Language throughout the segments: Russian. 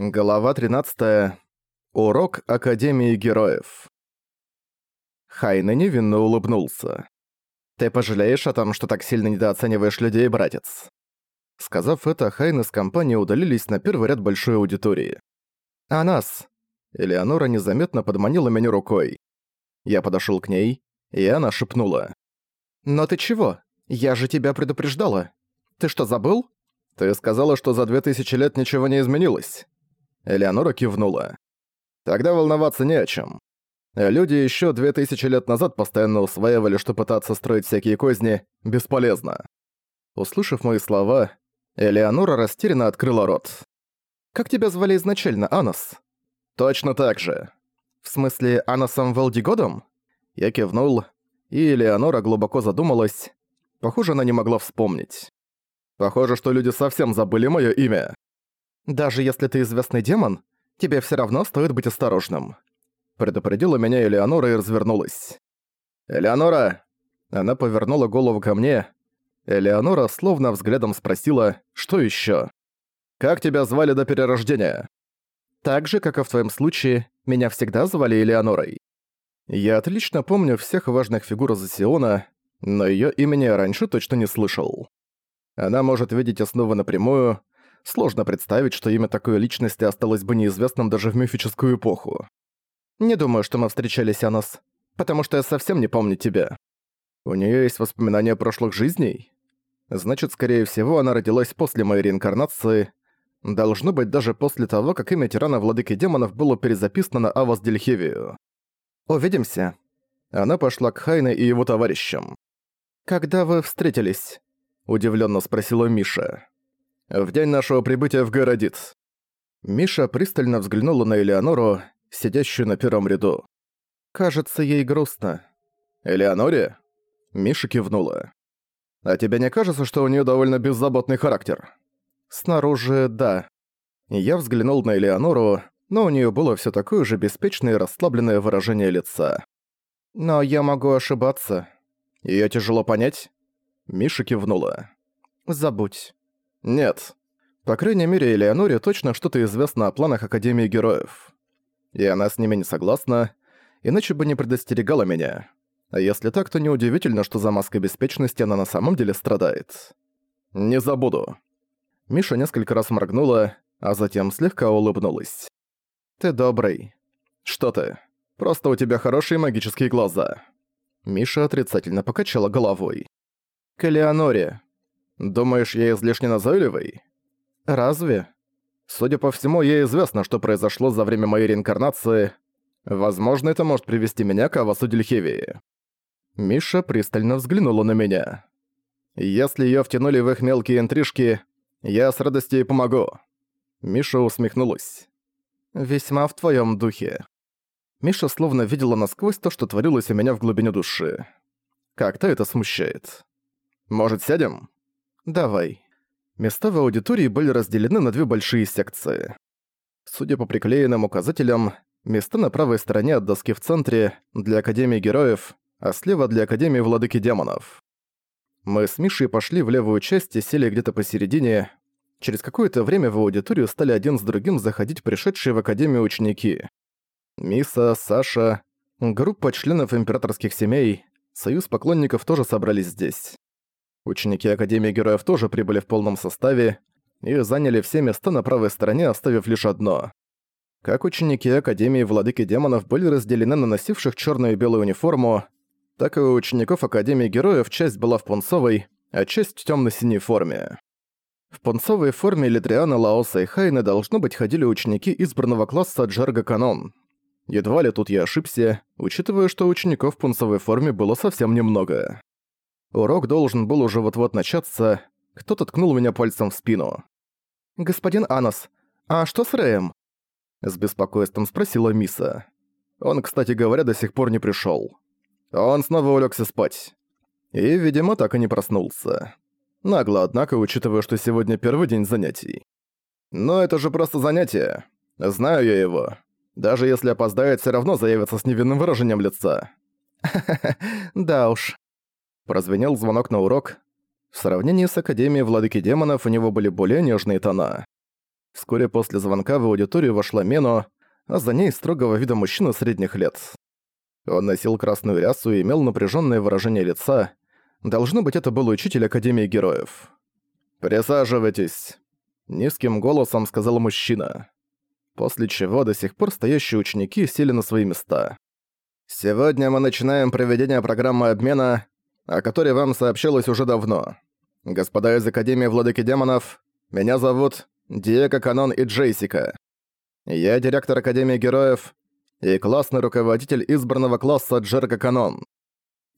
Глава 13. Урок Академии Героев. Хайна невинно улыбнулся. «Ты пожалеешь о том, что так сильно недооцениваешь людей, братец?» Сказав это, Хайна с компанией удалились на первый ряд большой аудитории. «А нас?» Элеонора незаметно подманила меня рукой. Я подошёл к ней, и она шепнула. «Но ты чего? Я же тебя предупреждала. Ты что, забыл?» «Ты сказала, что за две тысячи лет ничего не изменилось». Элеонора кивнула. Тогда волноваться не о чем. Люди еще две тысячи лет назад постоянно усваивали, что пытаться строить всякие козни бесполезно. Услышав мои слова, Элеонора растерянно открыла рот. «Как тебя звали изначально, Анос?» «Точно так же». «В смысле, Аносом Валдигодом?» Я кивнул, и Элеонора глубоко задумалась. Похоже, она не могла вспомнить. Похоже, что люди совсем забыли моё имя. Даже если ты известный демон, тебе все равно стоит быть осторожным. Предупредила меня Элеонора и развернулась. «Элеонора!» Она повернула голову ко мне. Элеонора словно взглядом спросила, что еще. «Как тебя звали до перерождения?» «Так же, как и в твоем случае, меня всегда звали Элеонорой. Я отлично помню всех важных фигур Зосиона, но ее имени я раньше точно не слышал. Она может видеть основы напрямую, Сложно представить, что имя такой личности осталось бы неизвестным даже в мифическую эпоху. Не думаю, что мы встречались, Анос, потому что я совсем не помню тебя. У нее есть воспоминания прошлых жизней? Значит, скорее всего, она родилась после моей реинкарнации. Должно быть, даже после того, как имя тирана Владыки Демонов было перезаписано на Авас Дельхевию. Увидимся. Она пошла к Хайне и его товарищам. «Когда вы встретились?» – удивленно спросила Миша в день нашего прибытия в Городит». Миша пристально взглянула на Элеонору, сидящую на первом ряду. «Кажется, ей грустно». «Элеоноре?» Миша кивнула. «А тебе не кажется, что у нее довольно беззаботный характер?» «Снаружи, да». Я взглянул на Элеонору, но у нее было все такое же беспечное и расслабленное выражение лица. «Но я могу ошибаться. Ее тяжело понять?» Миша кивнула. «Забудь. Нет. По крайней мере, Элеоноре точно что-то известно о планах Академии Героев. И она с ними не согласна, иначе бы не предостерегала меня. А если так, то неудивительно, что за маской беспечности она на самом деле страдает. Не забуду. Миша несколько раз моргнула, а затем слегка улыбнулась. «Ты добрый. Что ты? Просто у тебя хорошие магические глаза». Миша отрицательно покачала головой. «К Элеоноре. Думаешь, я излишне назойливый? Разве? Судя по всему, ей известно, что произошло за время моей реинкарнации. Возможно, это может привести меня к Авасу. Миша пристально взглянула на меня. Если её втянули в их мелкие интрижки, я с радостью помогу. Миша усмехнулась. «Весьма в твоём духе». Миша словно видела насквозь то, что творилось у меня в глубине души. Как-то это смущает. «Может, сядем?» «Давай». Места в аудитории были разделены на две большие секции. Судя по приклеенным указателям, места на правой стороне от доски в центре для Академии Героев, а слева для Академии Владыки Демонов. Мы с Мишей пошли в левую часть и сели где-то посередине. Через какое-то время в аудиторию стали один с другим заходить пришедшие в Академию ученики. Миса, Саша, группа членов императорских семей, союз поклонников тоже собрались здесь. Ученики Академии Героев тоже прибыли в полном составе и заняли все места на правой стороне, оставив лишь одно. Как ученики Академии Владыки Демонов были разделены на носивших черную и белую униформу, так и у учеников Академии Героев часть была в пунцовой, а часть в темно-синей форме. В пунцовой форме Литриана, Лаоса и Хайны должно быть ходили ученики избранного класса Джерга Канон. Едва ли тут я ошибся, учитывая, что учеников в пунцовой форме было совсем немного. Урок должен был уже вот-вот начаться. Кто-то ткнул меня пальцем в спину. «Господин Анос, а что с Рэем?» С беспокойством спросила Миса. Он, кстати говоря, до сих пор не пришёл. Он снова улегся спать. И, видимо, так и не проснулся. Нагло, однако, учитывая, что сегодня первый день занятий. Но это же просто занятие. Знаю я его. Даже если опоздает, все равно заявится с невинным выражением лица. да уж. Прозвенел звонок на урок. В сравнении с Академией Владыки Демонов у него были более нежные тона. Вскоре после звонка в аудиторию вошла Мено, а за ней строгого вида мужчина средних лет. Он носил красную рясу и имел напряженное выражение лица. Должно быть, это был учитель Академии Героев. «Присаживайтесь», — низким голосом сказал мужчина. После чего до сих пор стоящие ученики сели на свои места. «Сегодня мы начинаем проведение программы обмена, о которой вам сообщалось уже давно. Господа из Академии Владыки Демонов, меня зовут Диего Канон и Джейсика. Я директор Академии Героев и классный руководитель избранного класса Джерга Канон.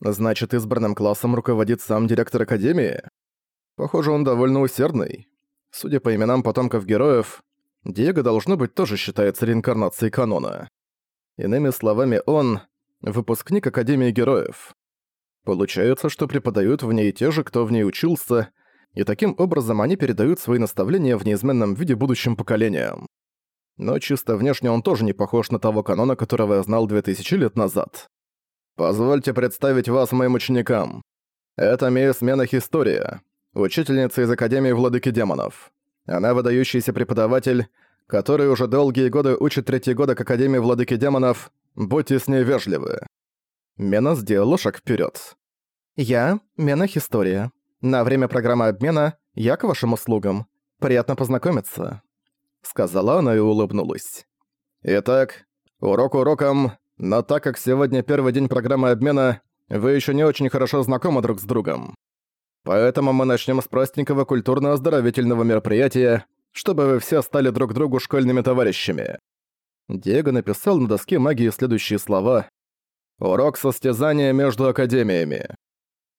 Значит, избранным классом руководит сам директор Академии? Похоже, он довольно усердный. Судя по именам потомков героев, Диего, должно быть, тоже считается реинкарнацией канона. Иными словами, он — выпускник Академии Героев. Получается, что преподают в ней те же, кто в ней учился, и таким образом они передают свои наставления в неизменном виде будущим поколениям. Но чисто внешне он тоже не похож на того канона, которого я знал 2000 лет назад. Позвольте представить вас моим ученикам. Это мисс Менах История, учительница из Академии Владыки Демонов. Она выдающийся преподаватель, который уже долгие годы учит третий к Академии Владыки Демонов. Будьте с ней вежливы. Мена сделала шаг вперед. «Я — Менах История. На время программы обмена я к вашим услугам. Приятно познакомиться», — сказала она и улыбнулась. «Итак, урок уроком, но так как сегодня первый день программы обмена, вы еще не очень хорошо знакомы друг с другом. Поэтому мы начнем с простенького культурно-оздоровительного мероприятия, чтобы вы все стали друг другу школьными товарищами». Диего написал на доске магии следующие слова «Урок состязания между академиями».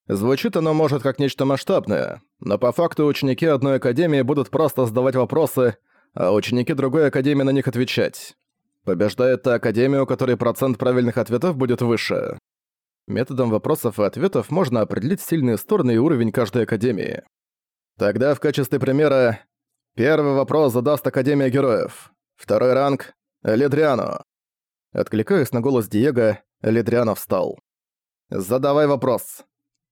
Звучит оно может как нечто масштабное, но по факту ученики одной академии будут просто задавать вопросы, а ученики другой академии на них отвечать. Побеждает та академия, у которой процент правильных ответов будет выше. Методом вопросов и ответов можно определить сильные стороны и уровень каждой академии. Тогда в качестве примера первый вопрос задаст Академия Героев. Второй ранг — Ледриано. Откликаясь на голос Диего, Ледриано встал. «Задавай вопрос».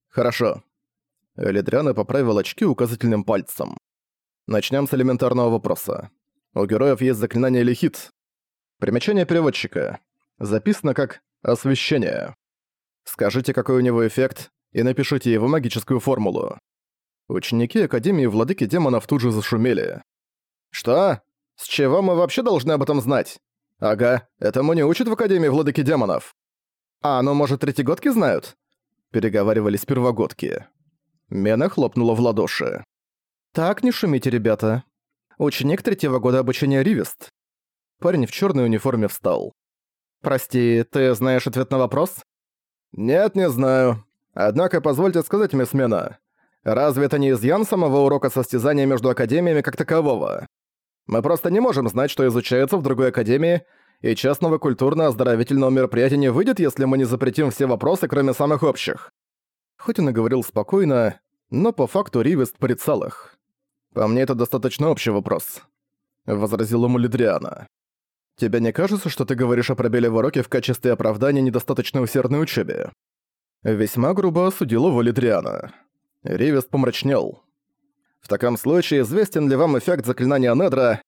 «Хорошо». Ледриано поправил очки указательным пальцем. Начнем с элементарного вопроса. У героев есть заклинание Лихит. Примечание переводчика. Записано как «освещение». Скажите, какой у него эффект, и напишите его магическую формулу. Ученики Академии Владыки Демонов тут же зашумели. «Что? С чего мы вообще должны об этом знать? Ага, этому не учат в Академии Владыки Демонов. А, ну может третьегодки знают?» Переговаривались первогодки. Мена хлопнула в ладоши. «Так, не шумите, ребята. Ученик третьего года обучения Ривест». Парень в черной униформе встал. «Прости, ты знаешь ответ на вопрос?» «Нет, не знаю. Однако позвольте сказать, мисс Мена, разве это не изъян самого урока состязания между академиями как такового? Мы просто не можем знать, что изучается в другой академии, и частного культурно-оздоровительного мероприятия не выйдет, если мы не запретим все вопросы, кроме самых общих». Хоть он и говорил спокойно, но по факту Ривест порицал их. «По мне это достаточно общий вопрос», — возразил ему Лидриана. «Тебе не кажется, что ты говоришь о пробеле в уроке в качестве оправдания недостаточно усердной учебе?» Весьма грубо осудил его Лидриана. Ривест помрачнел. «В таком случае известен ли вам эффект заклинания Недра?»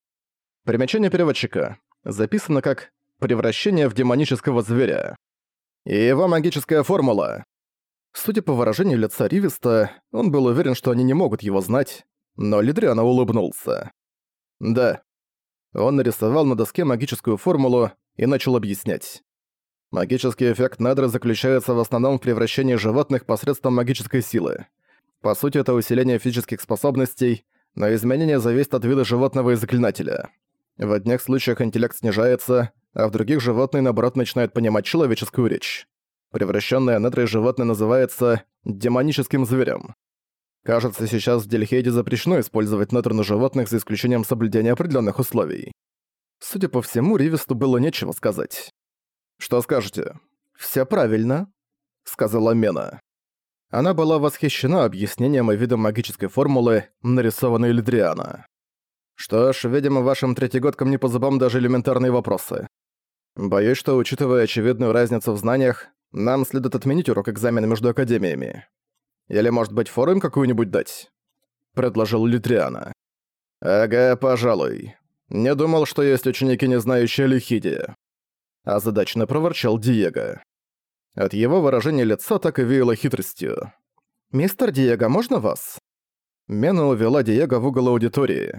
Примечание переводчика. Записано как «превращение в демонического зверя». И его магическая формула. Судя по выражению лица Ривиста, он был уверен, что они не могут его знать, но Лидриана улыбнулся. «Да». Он нарисовал на доске магическую формулу и начал объяснять. Магический эффект Недры заключается в основном в превращении животных посредством магической силы. По сути, это усиление физических способностей, но изменение зависит от вида животного и заклинателя. В одних случаях интеллект снижается, а в других животные, наоборот, начинают понимать человеческую речь. Превращенное Недрой животное называется демоническим зверем. Кажется, сейчас в Дельхейде запрещено использовать нетр на животных за исключением соблюдения определенных условий. Судя по всему, Ривисту было нечего сказать. «Что скажете?» «Всё правильно», — сказала Мена. Она была восхищена объяснением и видом магической формулы, нарисованной Лидриана. «Что ж, видимо, вашим третьегодкам не по зубам даже элементарные вопросы. Боюсь, что, учитывая очевидную разницу в знаниях, нам следует отменить урок экзамена между академиями. Или, может быть, форум какую-нибудь дать?» — предложил Литриана. «Ага, пожалуй», Не думал, что есть ученики, не знающие Лихиди. Озадачно проворчал Диего. От его выражения лица так и веяло хитростью. «Мистер Диего, можно вас?» Мена увела Диего в угол аудитории.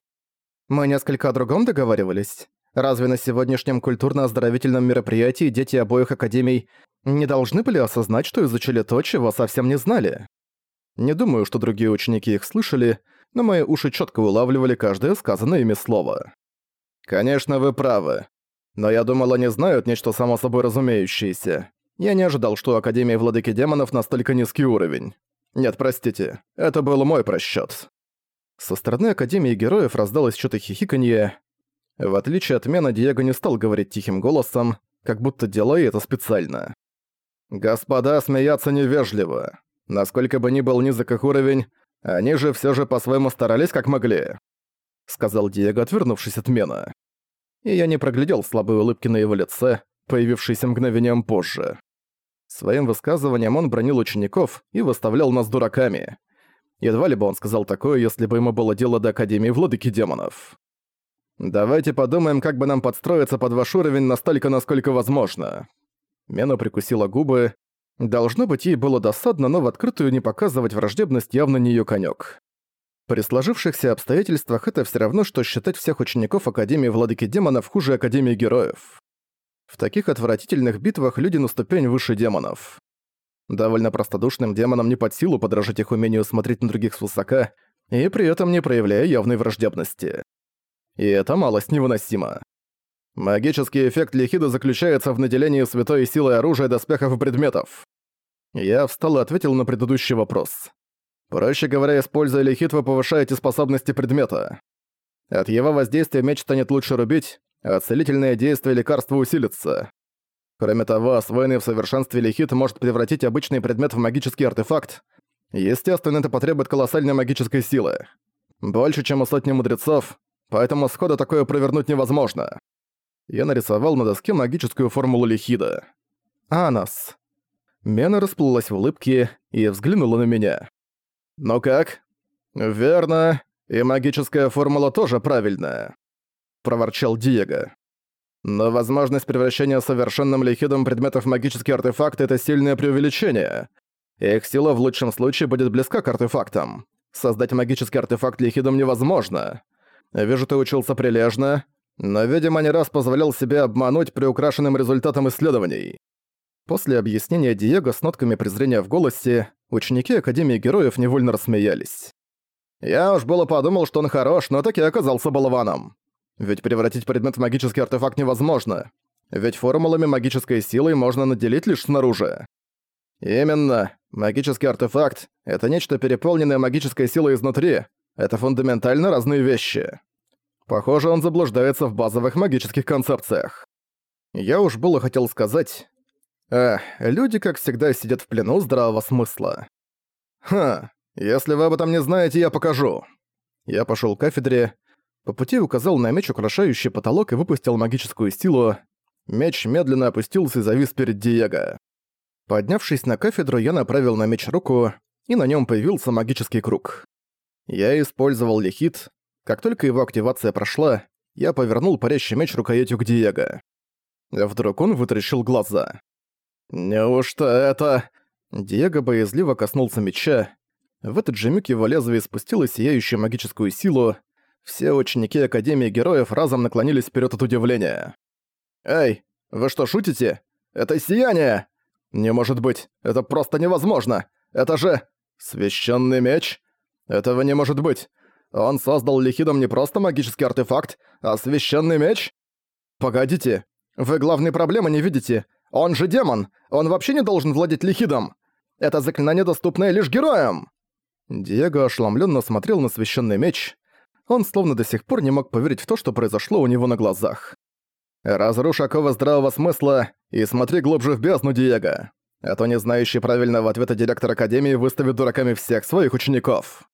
«Мы несколько о другом договаривались. Разве на сегодняшнем культурно-оздоровительном мероприятии дети обоих академий не должны были осознать, что изучили то, чего совсем не знали? Не думаю, что другие ученики их слышали, но мои уши четко улавливали каждое сказанное ими слово. «Конечно, вы правы. Но я думал, они знают нечто само собой разумеющееся. Я не ожидал, что у Академии Владыки Демонов настолько низкий уровень. Нет, простите, это был мой просчёт». Со стороны Академии Героев раздалось что-то хихиканье. В отличие от Мена, Диего не стал говорить тихим голосом, как будто делая это специально. «Господа, смеяться невежливо. Насколько бы ни был низок их уровень, они же всё же по-своему старались как могли», — сказал Диего, отвернувшись от Мена. И я не проглядел слабой улыбки на его лице, появившейся мгновением позже. Своим высказыванием он бронил учеников и выставлял нас дураками. Едва ли бы он сказал такое, если бы ему было дело до Академии Владыки Демонов. «Давайте подумаем, как бы нам подстроиться под ваш уровень настолько, насколько возможно». Мена прикусила губы, Должно быть, ей было досадно, но в открытую не показывать враждебность явно не её конёк. При сложившихся обстоятельствах это всё равно, что считать всех учеников Академии Владыки Демонов хуже Академии Героев. В таких отвратительных битвах люди на ступень выше демонов. Довольно простодушным демонам не под силу подражать их умению смотреть на других свысока и при этом не проявляя явной враждебности. И это малость невыносимо. Магический эффект Лихида заключается в наделении святой силой оружия, доспехов и предметов. Я встал и ответил на предыдущий вопрос. Проще говоря, используя Лихид, вы повышаете способности предмета. От его воздействия меч станет лучше рубить, а целительное действие лекарства усилится. Кроме того, освоенный в совершенстве Лихид может превратить обычный предмет в магический артефакт. Естественно, это потребует колоссальной магической силы. Больше, чем у сотни мудрецов, поэтому схода такое провернуть невозможно я нарисовал на доске магическую формулу Лихида. «Анас». Мена расплылась в улыбке и взглянула на меня. «Ну как?» «Верно. И магическая формула тоже правильная», — проворчал Диего. «Но возможность превращения совершенным лихидом предметов в магические артефакты — это сильное преувеличение. Их сила в лучшем случае будет близка к артефактам. Создать магический артефакт лихидом невозможно. Вижу, ты учился прилежно, но, видимо, не раз позволял себе обмануть приукрашенным результатом исследований. После объяснения Диего с нотками презрения в голосе, ученики Академии Героев невольно рассмеялись. «Я уж было подумал, что он хорош, но так и оказался болваном. Ведь превратить предмет в магический артефакт невозможно. Ведь формулами магической силы можно наделить лишь снаружи. Именно. Магический артефакт — это нечто переполненное магической силой изнутри. Это фундаментально разные вещи. Похоже, он заблуждается в базовых магических концепциях. Я уж было хотел сказать... Эх, люди, как всегда, сидят в плену здравого смысла. Ха, если вы об этом не знаете, я покажу. Я пошел к кафедре, по пути указал на меч, украшающий потолок, и выпустил магическую силу. Меч медленно опустился и завис перед Диего. Поднявшись на кафедру, я направил на меч руку, и на нем появился магический круг. Я использовал лихит, как только его активация прошла, я повернул парящий меч рукоятью к Диего. Вдруг он вытаращил глаза. «Неужто это...» Диего боязливо коснулся меча. В этот же миг его лезвие спустило сияющую магическую силу. Все ученики Академии Героев разом наклонились вперед от удивления. «Эй, вы что, шутите? Это сияние!» «Не может быть, это просто невозможно! Это же... священный меч? Этого не может быть! Он создал Лихидом не просто магический артефакт, а священный меч? Погодите, вы главной проблемы не видите. Он же демон, он вообще не должен владеть Лихидом. Это заклинание, доступное лишь героям. Диего ошеломленно смотрел на священный меч. Он словно до сих пор не мог поверить в то, что произошло у него на глазах. «Разрушь оковы здравого смысла и смотри глубже в бездну, Диего. А то не знающий правильного ответа директор Академии выставит дураками всех своих учеников».